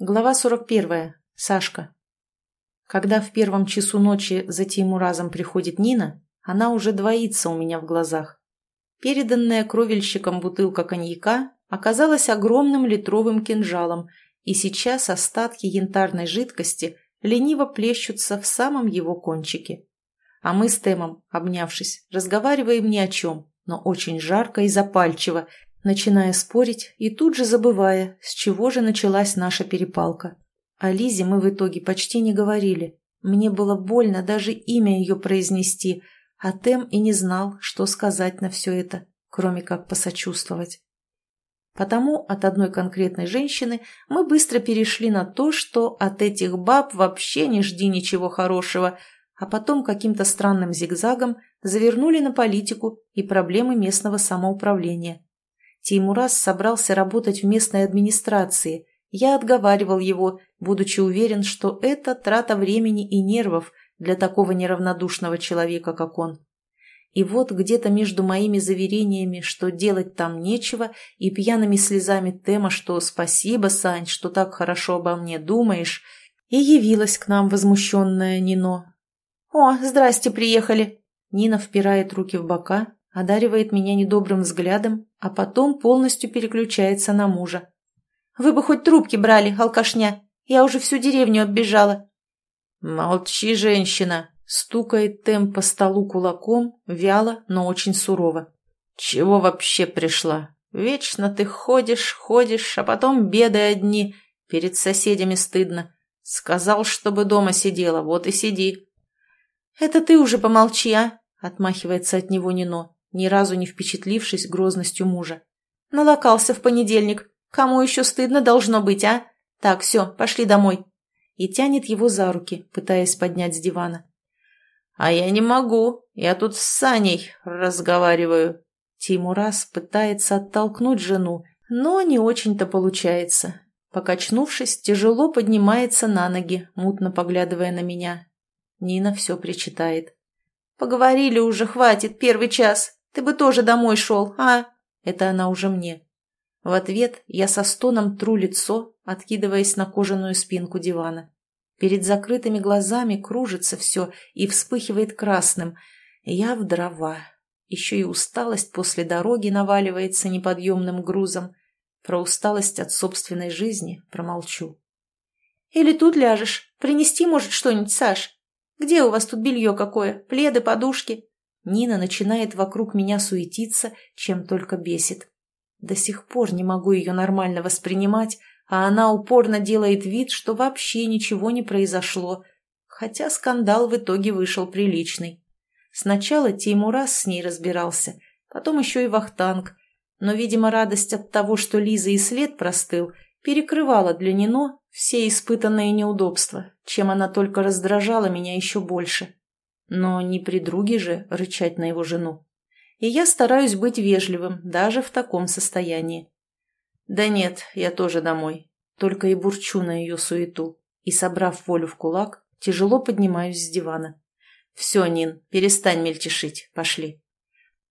Глава 41. Сашка. Когда в первом часу ночи за Теймуразом приходит Нина, она уже двоится у меня в глазах. Переданная кровельщиком бутылка коньяка оказалась огромным литровым кинжалом, и сейчас остатки янтарной жидкости лениво плещутся в самом его кончике. А мы с Темом, обнявшись, разговариваем ни о чем, но очень жарко и запальчиво, начиная спорить и тут же забывая, с чего же началась наша перепалка. О Лизе мы в итоге почти не говорили. Мне было больно даже имя ее произнести, а Тем и не знал, что сказать на все это, кроме как посочувствовать. Потому от одной конкретной женщины мы быстро перешли на то, что от этих баб вообще не жди ничего хорошего, а потом каким-то странным зигзагом завернули на политику и проблемы местного самоуправления. Теймураз собрался работать в местной администрации. Я отговаривал его, будучи уверен, что это трата времени и нервов для такого неравнодушного человека, как он. И вот где-то между моими заверениями, что делать там нечего, и пьяными слезами Тема, что «спасибо, Сань, что так хорошо обо мне думаешь», и явилась к нам возмущенная Нино. «О, здрасте, приехали!» Нина впирает руки в бока, одаривает меня недобрым взглядом, а потом полностью переключается на мужа. «Вы бы хоть трубки брали, алкашня! Я уже всю деревню оббежала!» «Молчи, женщина!» — стукает Тем по столу кулаком, вяло, но очень сурово. «Чего вообще пришла? Вечно ты ходишь, ходишь, а потом беды одни. Перед соседями стыдно. Сказал, чтобы дома сидела, вот и сиди». «Это ты уже помолчи, а?» — отмахивается от него Нино ни разу не впечатлившись грозностью мужа. «Налокался в понедельник. Кому еще стыдно должно быть, а? Так, все, пошли домой». И тянет его за руки, пытаясь поднять с дивана. «А я не могу. Я тут с Саней разговариваю». Тимурас пытается оттолкнуть жену, но не очень-то получается. Покачнувшись, тяжело поднимается на ноги, мутно поглядывая на меня. Нина все причитает. «Поговорили уже, хватит, первый час. Ты бы тоже домой шел, а?» Это она уже мне. В ответ я со стоном тру лицо, откидываясь на кожаную спинку дивана. Перед закрытыми глазами кружится все и вспыхивает красным. Я в дрова. Еще и усталость после дороги наваливается неподъемным грузом. Про усталость от собственной жизни промолчу. «Или тут ляжешь. Принести, может, что-нибудь, Саш? Где у вас тут белье какое? Пледы, подушки?» Нина начинает вокруг меня суетиться, чем только бесит. До сих пор не могу ее нормально воспринимать, а она упорно делает вид, что вообще ничего не произошло, хотя скандал в итоге вышел приличный. Сначала Теймурас с ней разбирался, потом еще и Вахтанг, но, видимо, радость от того, что Лиза и след простыл, перекрывала для Нино все испытанные неудобства, чем она только раздражала меня еще больше. Но не при друге же рычать на его жену. И я стараюсь быть вежливым, даже в таком состоянии. Да нет, я тоже домой. Только и бурчу на ее суету. И, собрав волю в кулак, тяжело поднимаюсь с дивана. «Все, Нин, перестань мельтешить. Пошли».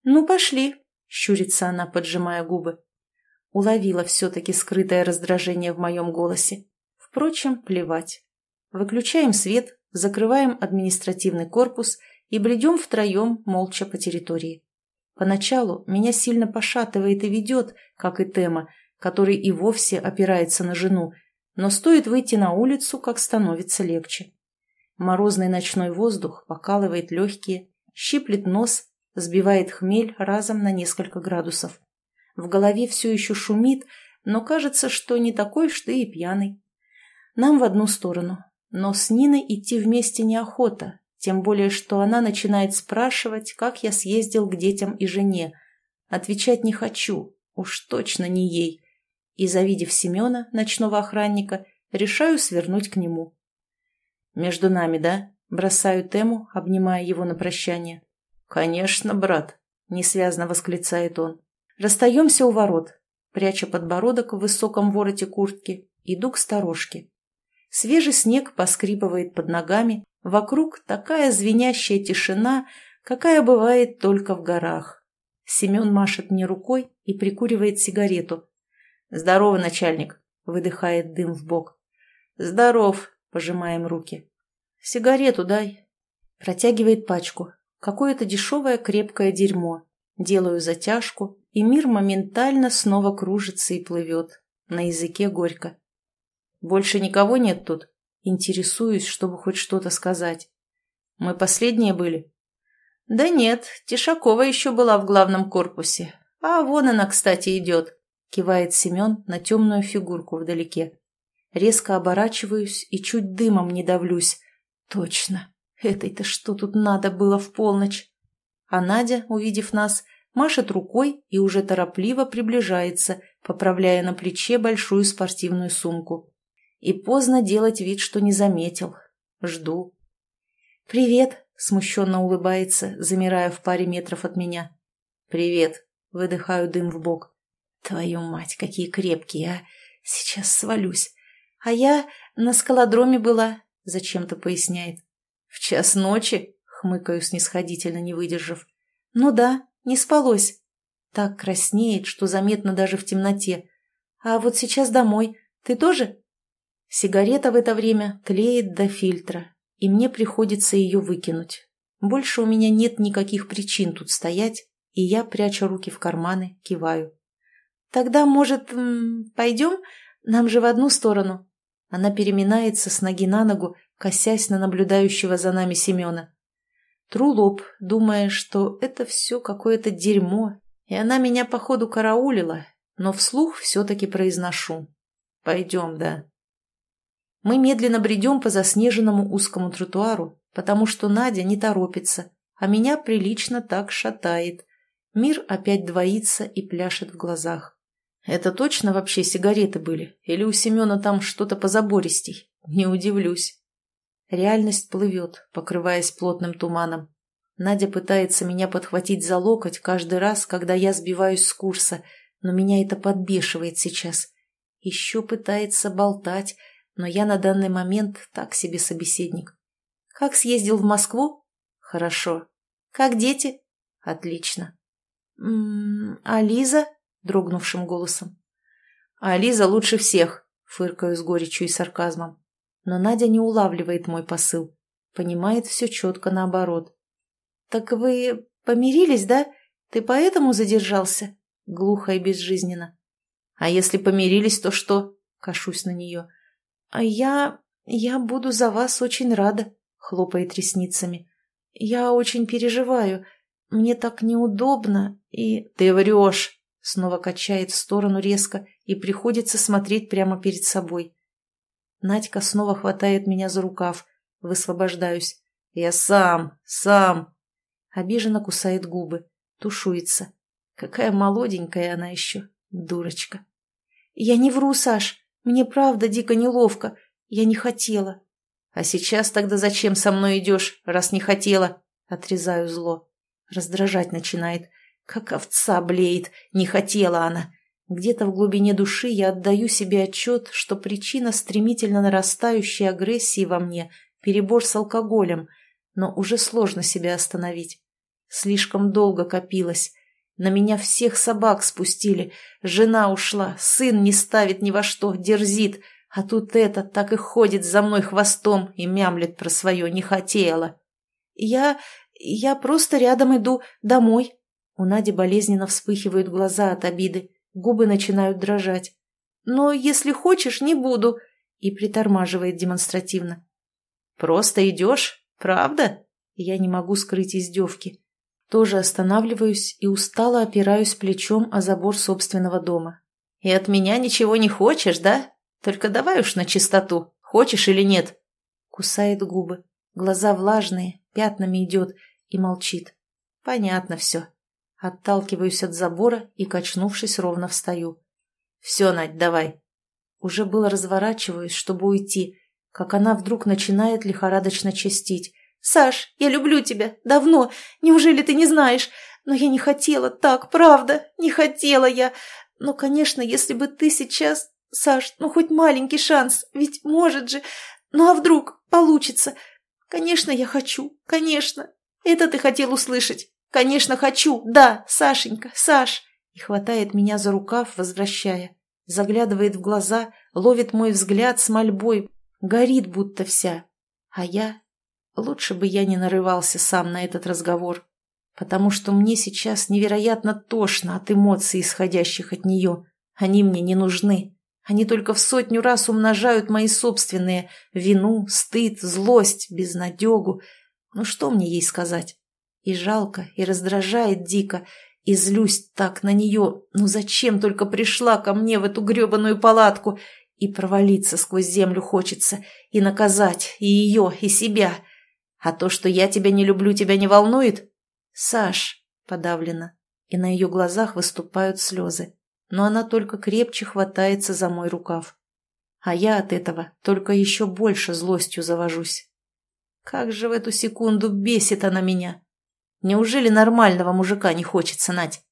«Ну, пошли», — щурится она, поджимая губы. Уловила все-таки скрытое раздражение в моем голосе. Впрочем, плевать. Выключаем свет, закрываем административный корпус и бредем втроем молча по территории. Поначалу меня сильно пошатывает и ведет, как и Тема, который и вовсе опирается на жену, но стоит выйти на улицу, как становится легче. Морозный ночной воздух покалывает легкие, щиплет нос, сбивает хмель разом на несколько градусов. В голове все еще шумит, но кажется, что не такой ты и пьяный. Нам в одну сторону, но с Ниной идти вместе неохота, тем более, что она начинает спрашивать, как я съездил к детям и жене. Отвечать не хочу, уж точно не ей. И, завидев Семена, ночного охранника, решаю свернуть к нему. «Между нами, да?» – бросаю Тему, обнимая его на прощание. «Конечно, брат», – несвязно восклицает он. Расстаемся у ворот. Пряча подбородок в высоком вороте куртки, иду к сторожке. Свежий снег поскрипывает под ногами, вокруг такая звенящая тишина, какая бывает только в горах. Семен машет мне рукой и прикуривает сигарету. «Здорово, начальник!» — выдыхает дым в бок. «Здоров», — пожимаем руки. «Сигарету дай». Протягивает пачку. Какое-то дешевое крепкое дерьмо. Делаю затяжку, и мир моментально снова кружится и плывет. На языке горько. «Больше никого нет тут?» Интересуюсь, чтобы хоть что-то сказать. «Мы последние были?» «Да нет, Тишакова еще была в главном корпусе. А вон она, кстати, идет», — кивает Семен на темную фигурку вдалеке. Резко оборачиваюсь и чуть дымом не давлюсь. «Точно, этой-то что тут надо было в полночь?» А Надя, увидев нас, машет рукой и уже торопливо приближается, поправляя на плече большую спортивную сумку. И поздно делать вид, что не заметил. Жду. «Привет!» — смущенно улыбается, замирая в паре метров от меня. «Привет!» — выдыхаю дым в бок. «Твою мать, какие крепкие, а! Сейчас свалюсь. А я на скалодроме была», — зачем-то поясняет. «В час ночи?» — хмыкаю снисходительно, не выдержав. «Ну да, не спалось. Так краснеет, что заметно даже в темноте. А вот сейчас домой. Ты тоже?» Сигарета в это время тлеет до фильтра, и мне приходится ее выкинуть. Больше у меня нет никаких причин тут стоять, и я, пряча руки в карманы, киваю. «Тогда, может, пойдем? Нам же в одну сторону». Она переминается с ноги на ногу, косясь на наблюдающего за нами Семена. Тру лоб, думая, что это все какое-то дерьмо, и она меня, походу, караулила, но вслух все-таки произношу. «Пойдем, да». Мы медленно бредем по заснеженному узкому тротуару, потому что Надя не торопится, а меня прилично так шатает. Мир опять двоится и пляшет в глазах. Это точно вообще сигареты были? Или у Семена там что-то позабористей? Не удивлюсь. Реальность плывет, покрываясь плотным туманом. Надя пытается меня подхватить за локоть каждый раз, когда я сбиваюсь с курса, но меня это подбешивает сейчас. Еще пытается болтать, но я на данный момент так себе собеседник. Как съездил в Москву? Хорошо. Как дети? Отлично. «М -м, а Лиза? дрогнувшим голосом. А Лиза лучше всех, фыркаю с горечью и сарказмом. Но Надя не улавливает мой посыл. Понимает все четко наоборот. «Так вы помирились, да? Ты поэтому задержался?» Глухо и безжизненно. «А если помирились, то что?» Кашусь на нее. «А я... я буду за вас очень рада», — хлопает ресницами. «Я очень переживаю. Мне так неудобно и...» «Ты врешь!» — снова качает в сторону резко и приходится смотреть прямо перед собой. Надька снова хватает меня за рукав. Высвобождаюсь. «Я сам, сам!» Обиженно кусает губы. Тушуется. Какая молоденькая она еще. Дурочка. «Я не вру, Саш. Мне правда дико неловко. Я не хотела. А сейчас тогда зачем со мной идешь, раз не хотела? Отрезаю зло. Раздражать начинает. Как овца блеет. Не хотела она. Где-то в глубине души я отдаю себе отчет, что причина стремительно нарастающей агрессии во мне – перебор с алкоголем, но уже сложно себя остановить. Слишком долго копилось, на меня всех собак спустили. Жена ушла, сын не ставит ни во что, дерзит. А тут этот так и ходит за мной хвостом и мямлет про свое «не хотела». «Я... я просто рядом иду домой». У Нади болезненно вспыхивают глаза от обиды, губы начинают дрожать. «Но если хочешь, не буду», и притормаживает демонстративно. «Просто идешь? Правда?» Я не могу скрыть издевки. Тоже останавливаюсь и устало опираюсь плечом о забор собственного дома. «И от меня ничего не хочешь, да? Только давай уж на чистоту, хочешь или нет?» Кусает губы, глаза влажные, пятнами идет и молчит. «Понятно все». Отталкиваюсь от забора и, качнувшись, ровно встаю. «Все, Надь, давай». Уже было разворачиваюсь, чтобы уйти, как она вдруг начинает лихорадочно чистить. «Саш, я люблю тебя. Давно. Неужели ты не знаешь? Но я не хотела так, правда. Не хотела я. Но, конечно, если бы ты сейчас... Саш, ну хоть маленький шанс, ведь может же... Ну а вдруг получится? Конечно, я хочу. Конечно. Это ты хотел услышать. Конечно, хочу. Да, Сашенька, Саш. И хватает меня за рукав, возвращая. Заглядывает в глаза, ловит мой взгляд с мольбой, горит будто вся. А я... Лучше бы я не нарывался сам на этот разговор, потому что мне сейчас невероятно тошно от эмоций, исходящих от нее. Они мне не нужны. Они только в сотню раз умножают мои собственные вину, стыд, злость, безнадегу. Ну что мне ей сказать? И жалко, и раздражает дико, и злюсь так на нее. Ну зачем только пришла ко мне в эту гребаную палатку? И провалиться сквозь землю хочется, и наказать и ее, и себя. А то, что я тебя не люблю, тебя не волнует? Саш, подавлена, и на ее глазах выступают слезы но она только крепче хватается за мой рукав. А я от этого только еще больше злостью завожусь. Как же в эту секунду бесит она меня! Неужели нормального мужика не хочется, Надь?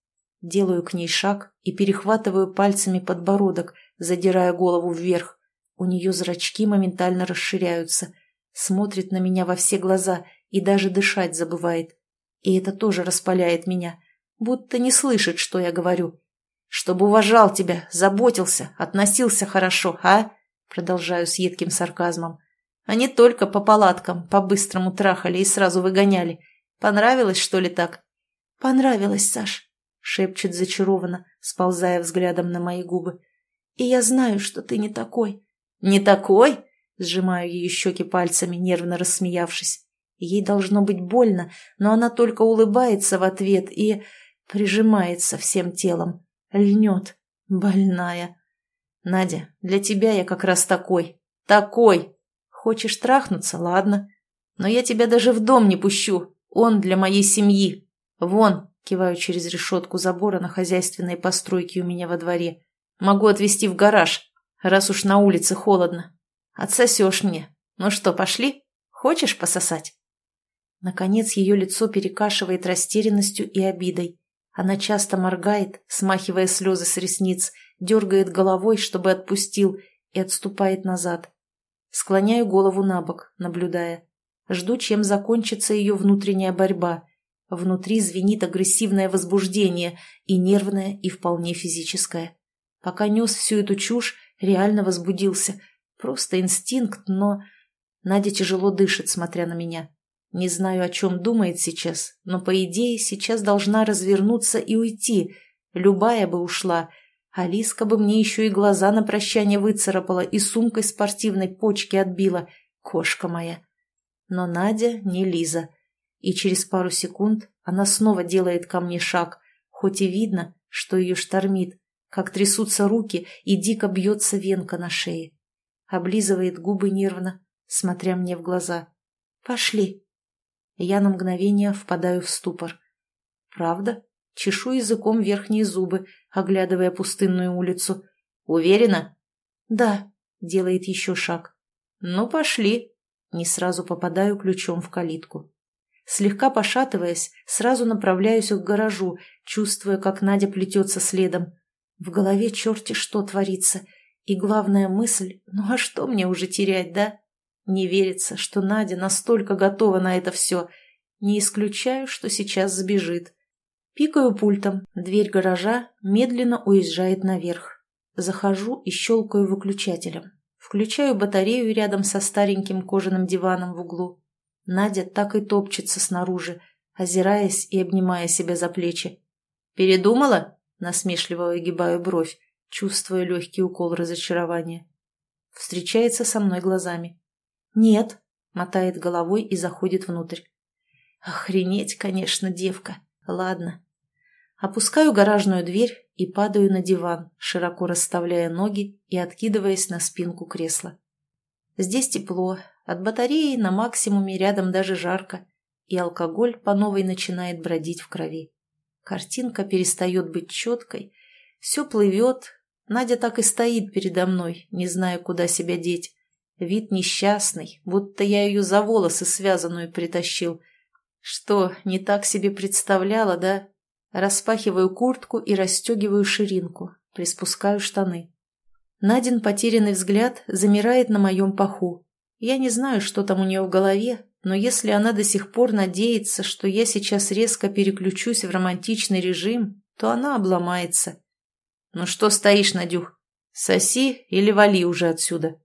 Делаю к ней шаг и перехватываю пальцами подбородок, задирая голову вверх. У нее зрачки моментально расширяются, смотрит на меня во все глаза и даже дышать забывает. И это тоже распаляет меня, будто не слышит, что я говорю. Чтобы уважал тебя, заботился, относился хорошо, а? Продолжаю с едким сарказмом. Не только по палаткам, по-быстрому трахали и сразу выгоняли. Понравилось, что ли, так? Понравилось, Саш, шепчет зачарованно, сползая взглядом на мои губы. И я знаю, что ты не такой. Не такой? Сжимаю ее щеки пальцами, нервно рассмеявшись. Ей должно быть больно, но она только улыбается в ответ и прижимается всем телом. Льнет. Больная. Надя, для тебя я как раз такой. Такой. Хочешь трахнуться? Ладно. Но я тебя даже в дом не пущу. Он для моей семьи. Вон, киваю через решетку забора на хозяйственной постройке у меня во дворе. Могу отвезти в гараж, раз уж на улице холодно. Отсосешь мне. Ну что, пошли? Хочешь пососать? Наконец ее лицо перекашивает растерянностью и обидой. Она часто моргает, смахивая слезы с ресниц, дергает головой, чтобы отпустил, и отступает назад. Склоняю голову на бок, наблюдая. Жду, чем закончится ее внутренняя борьба. Внутри звенит агрессивное возбуждение, и нервное, и вполне физическое. Пока нес всю эту чушь, реально возбудился. Просто инстинкт, но... Надя тяжело дышит, смотря на меня. Не знаю, о чем думает сейчас, но, по идее, сейчас должна развернуться и уйти. Любая бы ушла. Алиска бы мне еще и глаза на прощание выцарапала и сумкой спортивной почки отбила. Кошка моя. Но Надя не Лиза. И через пару секунд она снова делает ко мне шаг, хоть и видно, что ее штормит, как трясутся руки и дико бьется венка на шее. Облизывает губы нервно, смотря мне в глаза. «Пошли!» Я на мгновение впадаю в ступор. Правда? Чешу языком верхние зубы, оглядывая пустынную улицу. Уверена? Да, делает еще шаг. Ну, пошли. Не сразу попадаю ключом в калитку. Слегка пошатываясь, сразу направляюсь к гаражу, чувствуя, как Надя плетется следом. В голове черти что творится. И главная мысль, ну а что мне уже терять, да? Не верится, что Надя настолько готова на это все. Не исключаю, что сейчас сбежит. Пикаю пультом. Дверь гаража медленно уезжает наверх. Захожу и щелкаю выключателем. Включаю батарею рядом со стареньким кожаным диваном в углу. Надя так и топчется снаружи, озираясь и обнимая себя за плечи. «Передумала?» – насмешливо выгибаю бровь, чувствуя легкий укол разочарования. Встречается со мной глазами. «Нет», — мотает головой и заходит внутрь. «Охренеть, конечно, девка. Ладно». Опускаю гаражную дверь и падаю на диван, широко расставляя ноги и откидываясь на спинку кресла. Здесь тепло, от батареи на максимуме рядом даже жарко, и алкоголь по новой начинает бродить в крови. Картинка перестает быть четкой, все плывет, Надя так и стоит передо мной, не зная, куда себя деть. Вид несчастный, будто я ее за волосы связанную притащил. Что, не так себе представляла, да? Распахиваю куртку и расстегиваю ширинку, приспускаю штаны. Надин потерянный взгляд замирает на моем паху. Я не знаю, что там у нее в голове, но если она до сих пор надеется, что я сейчас резко переключусь в романтичный режим, то она обломается. «Ну что стоишь, Надюх? Соси или вали уже отсюда?»